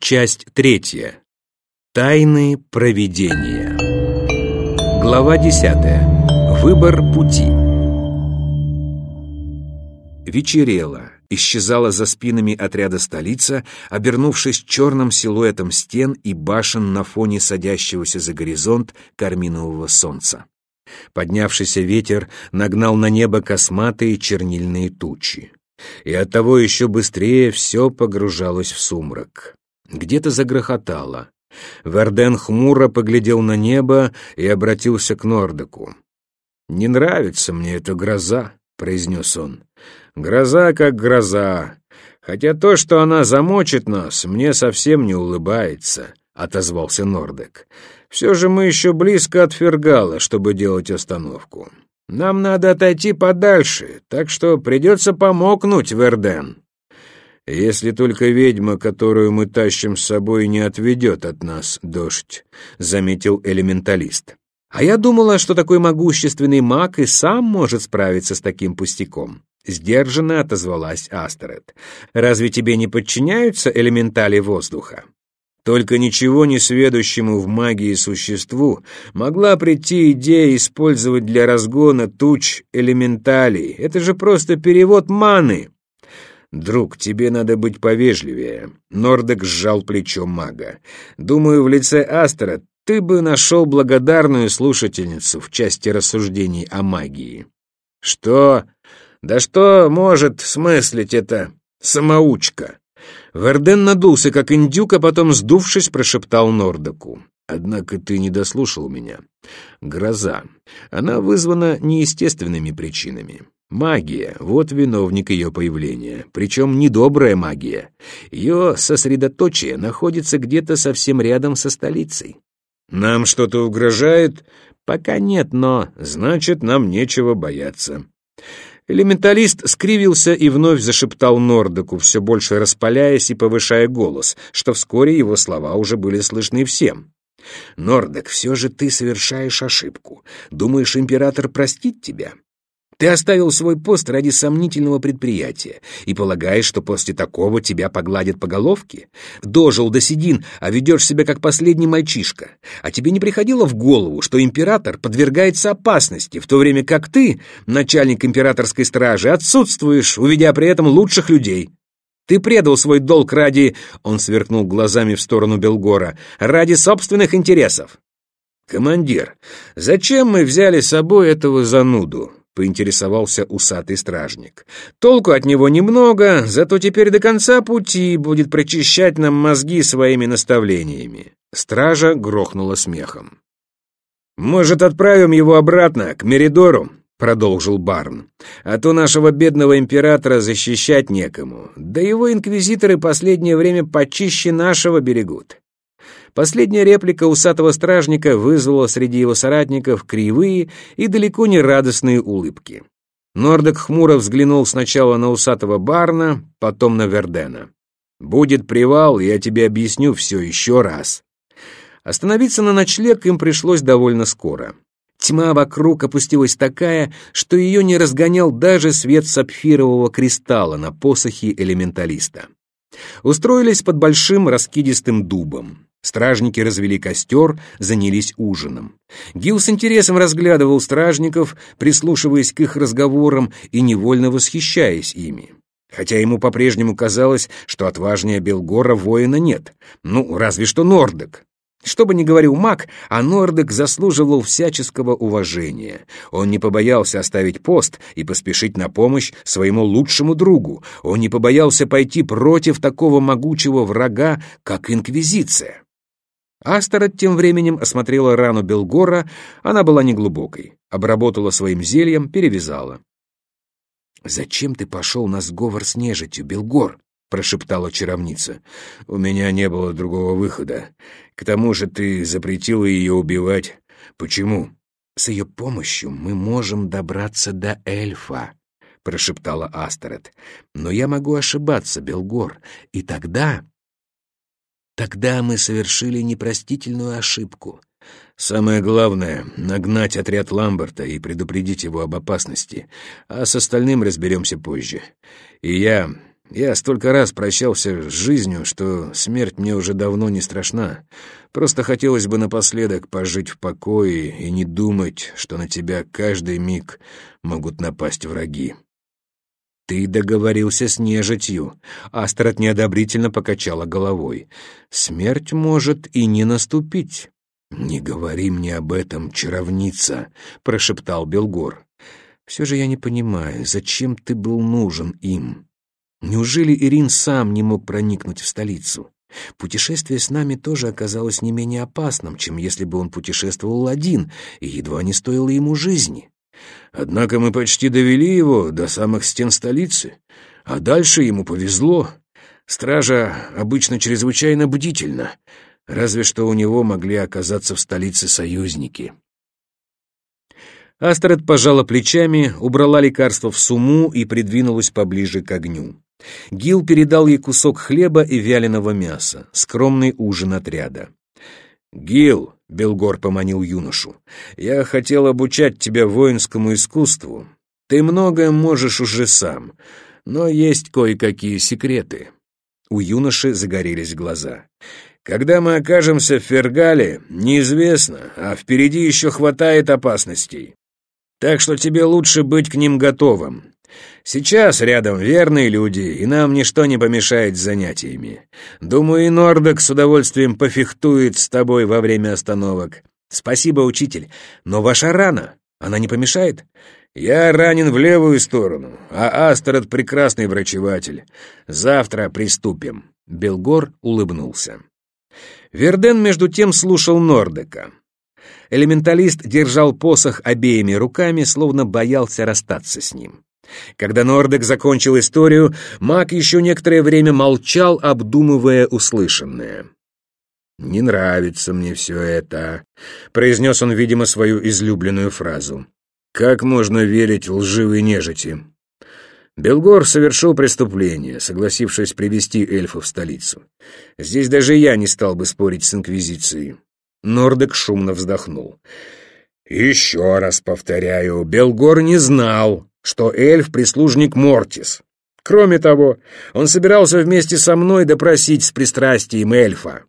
Часть третья. Тайны провидения. Глава десятая. Выбор пути. Вечерело. Исчезала за спинами отряда столица, обернувшись черным силуэтом стен и башен на фоне садящегося за горизонт карминового солнца. Поднявшийся ветер нагнал на небо косматые чернильные тучи. И оттого еще быстрее все погружалось в сумрак. Где-то загрохотало. Верден хмуро поглядел на небо и обратился к Нордеку. «Не нравится мне эта гроза», — произнес он. «Гроза как гроза. Хотя то, что она замочит нас, мне совсем не улыбается», — отозвался Нордек. «Все же мы еще близко от Фергала, чтобы делать остановку. Нам надо отойти подальше, так что придется помокнуть, Верден». «Если только ведьма, которую мы тащим с собой, не отведет от нас дождь», — заметил элементалист. «А я думала, что такой могущественный маг и сам может справиться с таким пустяком». Сдержанно отозвалась Астерет. «Разве тебе не подчиняются элементали воздуха?» Только ничего не сведущему в магии существу могла прийти идея использовать для разгона туч элементалей. Это же просто перевод маны. «Друг, тебе надо быть повежливее». Нордек сжал плечо мага. «Думаю, в лице Астера ты бы нашел благодарную слушательницу в части рассуждений о магии». «Что? Да что может смыслить это самоучка?» Верден надулся, как индюк, а потом, сдувшись, прошептал Нордеку. «Однако ты не дослушал меня. Гроза. Она вызвана неестественными причинами. Магия — вот виновник ее появления, причем недобрая магия. Ее сосредоточие находится где-то совсем рядом со столицей. Нам что-то угрожает? Пока нет, но значит, нам нечего бояться. Элементалист скривился и вновь зашептал Нордеку, все больше распаляясь и повышая голос, что вскоре его слова уже были слышны всем. «Нордек, все же ты совершаешь ошибку. Думаешь, император простит тебя? Ты оставил свой пост ради сомнительного предприятия и полагаешь, что после такого тебя погладят по головке? Дожил до седин, а ведешь себя как последний мальчишка. А тебе не приходило в голову, что император подвергается опасности, в то время как ты, начальник императорской стражи, отсутствуешь, уведя при этом лучших людей? Ты предал свой долг ради...» — он сверкнул глазами в сторону Белгора. «Ради собственных интересов». «Командир, зачем мы взяли с собой этого зануду?» Поинтересовался усатый стражник. «Толку от него немного, зато теперь до конца пути будет прочищать нам мозги своими наставлениями». Стража грохнула смехом. «Может, отправим его обратно, к Меридору?» — продолжил Барн. «А то нашего бедного императора защищать некому. Да его инквизиторы последнее время почище нашего берегут. Последняя реплика усатого стражника вызвала среди его соратников кривые и далеко не радостные улыбки. Нордек хмуро взглянул сначала на усатого Барна, потом на Вердена. «Будет привал, я тебе объясню все еще раз». Остановиться на ночлег им пришлось довольно скоро. Тьма вокруг опустилась такая, что ее не разгонял даже свет сапфирового кристалла на посохе элементалиста. Устроились под большим раскидистым дубом. Стражники развели костер, занялись ужином. Гил с интересом разглядывал стражников, прислушиваясь к их разговорам и невольно восхищаясь ими. Хотя ему по-прежнему казалось, что отважнее Белгора воина нет. Ну, разве что Нордек. Что бы ни говорил маг, а Нордек заслуживал всяческого уважения. Он не побоялся оставить пост и поспешить на помощь своему лучшему другу. Он не побоялся пойти против такого могучего врага, как Инквизиция. Астерот тем временем осмотрела рану Белгора, она была неглубокой, обработала своим зельем, перевязала. «Зачем ты пошел на сговор с нежитью, Белгор?» — прошептала чаровница. «У меня не было другого выхода. К тому же ты запретила ее убивать. Почему?» «С ее помощью мы можем добраться до эльфа», — прошептала Астерет. «Но я могу ошибаться, Белгор, и тогда Тогда мы совершили непростительную ошибку. Самое главное — нагнать отряд Ламберта и предупредить его об опасности, а с остальным разберемся позже. И я... Я столько раз прощался с жизнью, что смерть мне уже давно не страшна. Просто хотелось бы напоследок пожить в покое и не думать, что на тебя каждый миг могут напасть враги. «Ты договорился с нежитью», — Астрад неодобрительно покачала головой. «Смерть может и не наступить». «Не говори мне об этом, чаровница», — прошептал Белгор. «Все же я не понимаю, зачем ты был нужен им?» Неужели Ирин сам не мог проникнуть в столицу? Путешествие с нами тоже оказалось не менее опасным, чем если бы он путешествовал один, и едва не стоило ему жизни. Однако мы почти довели его до самых стен столицы, а дальше ему повезло. Стража обычно чрезвычайно бдительна, разве что у него могли оказаться в столице союзники. Астрид пожала плечами, убрала лекарство в сумму и придвинулась поближе к огню. Гил передал ей кусок хлеба и вяленого мяса, скромный ужин отряда. «Гил», — Белгор поманил юношу, — «я хотел обучать тебя воинскому искусству. Ты многое можешь уже сам, но есть кое-какие секреты». У юноши загорелись глаза. «Когда мы окажемся в Фергале, неизвестно, а впереди еще хватает опасностей. Так что тебе лучше быть к ним готовым. Сейчас рядом верные люди, и нам ничто не помешает занятиями. Думаю, и Нордок с удовольствием пофехтует с тобой во время остановок. Спасибо, учитель, но ваша рана, она не помешает? Я ранен в левую сторону, а Астерот прекрасный врачеватель. Завтра приступим. Белгор улыбнулся. Верден между тем слушал Нордека. Элементалист держал посох обеими руками, словно боялся расстаться с ним. Когда Нордек закончил историю, маг еще некоторое время молчал, обдумывая услышанное. «Не нравится мне все это», — произнес он, видимо, свою излюбленную фразу. «Как можно верить лживой нежити?» Белгор совершил преступление, согласившись привести эльфа в столицу. Здесь даже я не стал бы спорить с Инквизицией. Нордек шумно вздохнул. «Еще раз повторяю, Белгор не знал, что эльф — прислужник Мортис. Кроме того, он собирался вместе со мной допросить с пристрастием эльфа.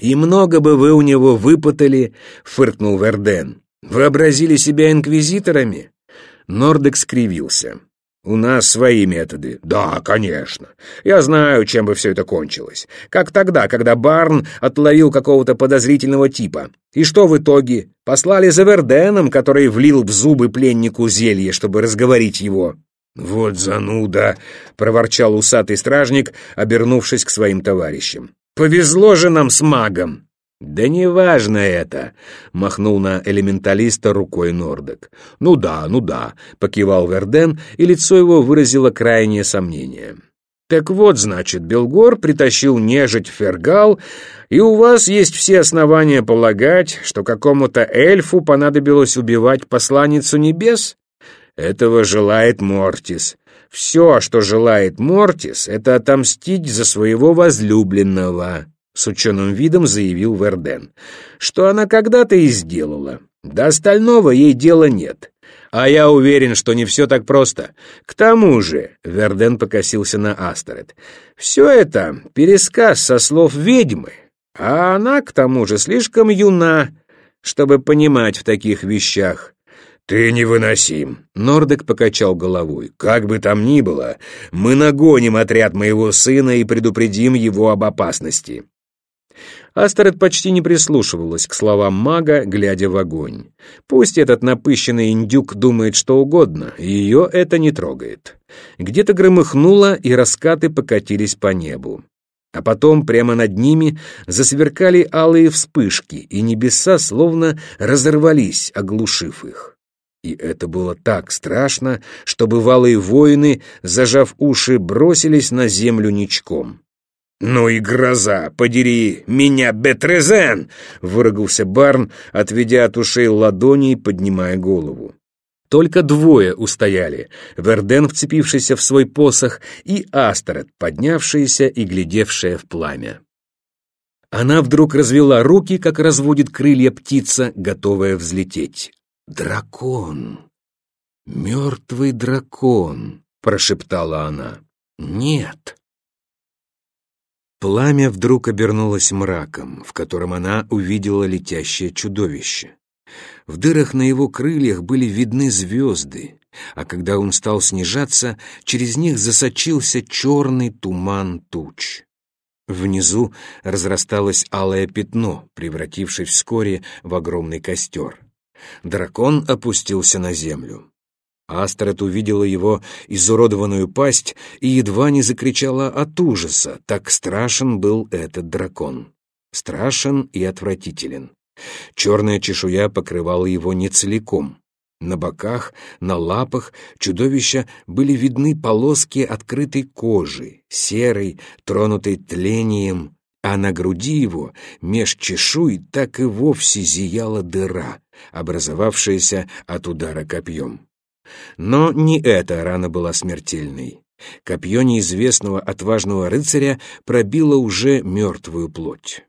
«И много бы вы у него выпытали», — фыркнул Верден. «Вообразили себя инквизиторами?» Нордек скривился. «У нас свои методы». «Да, конечно. Я знаю, чем бы все это кончилось. Как тогда, когда Барн отловил какого-то подозрительного типа. И что в итоге? Послали за Верденом, который влил в зубы пленнику зелье, чтобы разговорить его». «Вот зануда!» — проворчал усатый стражник, обернувшись к своим товарищам. «Повезло же нам с магом!» «Да неважно это!» — махнул на элементалиста рукой Нордек. «Ну да, ну да!» — покивал Верден, и лицо его выразило крайнее сомнение. «Так вот, значит, Белгор притащил нежить в Фергал, и у вас есть все основания полагать, что какому-то эльфу понадобилось убивать посланницу небес? Этого желает Мортис. Все, что желает Мортис, это отомстить за своего возлюбленного». — с ученым видом заявил Верден, — что она когда-то и сделала. До остального ей дела нет. А я уверен, что не все так просто. К тому же, — Верден покосился на Астерет, — все это пересказ со слов ведьмы, а она, к тому же, слишком юна, чтобы понимать в таких вещах. «Ты невыносим!» — Нордек покачал головой. «Как бы там ни было, мы нагоним отряд моего сына и предупредим его об опасности. Астерет почти не прислушивалась к словам мага, глядя в огонь. Пусть этот напыщенный индюк думает что угодно, ее это не трогает. Где-то громыхнуло, и раскаты покатились по небу. А потом прямо над ними засверкали алые вспышки, и небеса словно разорвались, оглушив их. И это было так страшно, что бывалые воины, зажав уши, бросились на землю ничком. «Ну и гроза! Подери меня, Бетрезен!» — выругался Барн, отведя от ушей ладони и поднимая голову. Только двое устояли — Верден, вцепившийся в свой посох, и Астерет, поднявшаяся и глядевшая в пламя. Она вдруг развела руки, как разводит крылья птица, готовая взлететь. «Дракон! Мертвый дракон!» — прошептала она. Нет. Пламя вдруг обернулось мраком, в котором она увидела летящее чудовище. В дырах на его крыльях были видны звезды, а когда он стал снижаться, через них засочился черный туман туч. Внизу разрасталось алое пятно, превратившись вскоре в огромный костер. Дракон опустился на землю. Астрид увидела его изуродованную пасть и едва не закричала от ужаса, так страшен был этот дракон. Страшен и отвратителен. Черная чешуя покрывала его не целиком. На боках, на лапах чудовища были видны полоски открытой кожи, серой, тронутой тлением, а на груди его, меж чешуй, так и вовсе зияла дыра, образовавшаяся от удара копьем. Но не эта рана была смертельной. Копье неизвестного отважного рыцаря пробило уже мертвую плоть.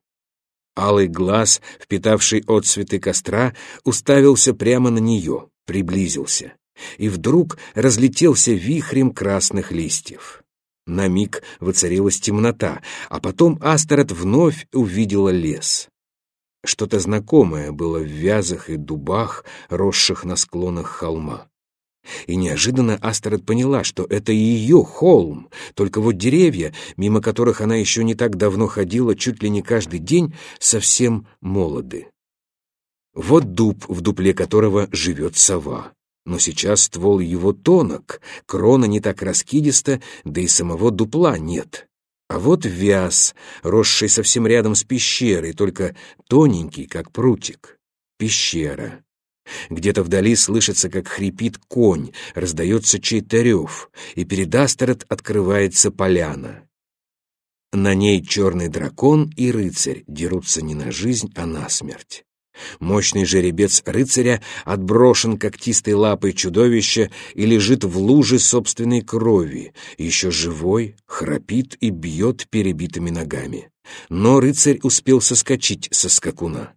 Алый глаз, впитавший отцветы костра, уставился прямо на нее, приблизился, и вдруг разлетелся вихрем красных листьев. На миг воцарилась темнота, а потом Астерот вновь увидела лес. Что-то знакомое было в вязах и дубах, росших на склонах холма. И неожиданно Астерет поняла, что это ее холм, только вот деревья, мимо которых она еще не так давно ходила, чуть ли не каждый день, совсем молоды. Вот дуб, в дупле которого живет сова. Но сейчас ствол его тонок, крона не так раскидиста, да и самого дупла нет. А вот вяз, росший совсем рядом с пещерой, только тоненький, как прутик. Пещера. Где-то вдали слышится, как хрипит конь, раздается чей-то рев, и перед Астерет открывается поляна. На ней черный дракон и рыцарь дерутся не на жизнь, а на смерть. Мощный жеребец рыцаря отброшен когтистой лапой чудовища и лежит в луже собственной крови, еще живой, храпит и бьет перебитыми ногами. Но рыцарь успел соскочить со скакуна.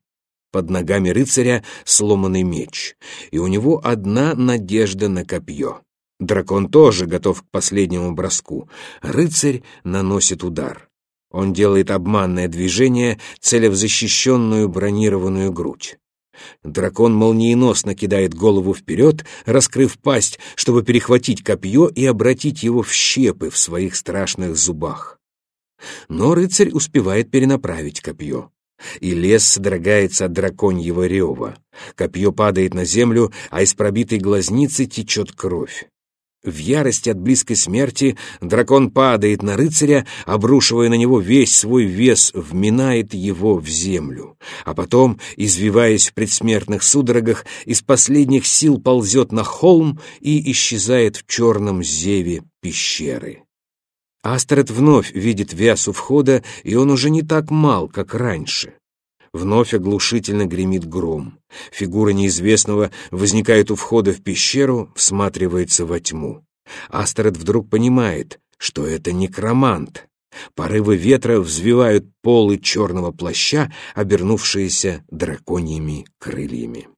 Под ногами рыцаря сломанный меч, и у него одна надежда на копье. Дракон тоже готов к последнему броску. Рыцарь наносит удар. Он делает обманное движение, целя в защищенную бронированную грудь. Дракон молниеносно кидает голову вперед, раскрыв пасть, чтобы перехватить копье и обратить его в щепы в своих страшных зубах. Но рыцарь успевает перенаправить копье и лес содрогается от драконьего рева. Копье падает на землю, а из пробитой глазницы течет кровь. В ярости от близкой смерти дракон падает на рыцаря, обрушивая на него весь свой вес, вминает его в землю. А потом, извиваясь в предсмертных судорогах, из последних сил ползет на холм и исчезает в черном зеве пещеры. Астрид вновь видит у входа, и он уже не так мал, как раньше. Вновь оглушительно гремит гром. Фигура неизвестного возникает у входа в пещеру, всматривается во тьму. Астрид вдруг понимает, что это некромант. Порывы ветра взвивают полы черного плаща, обернувшиеся драконьими крыльями.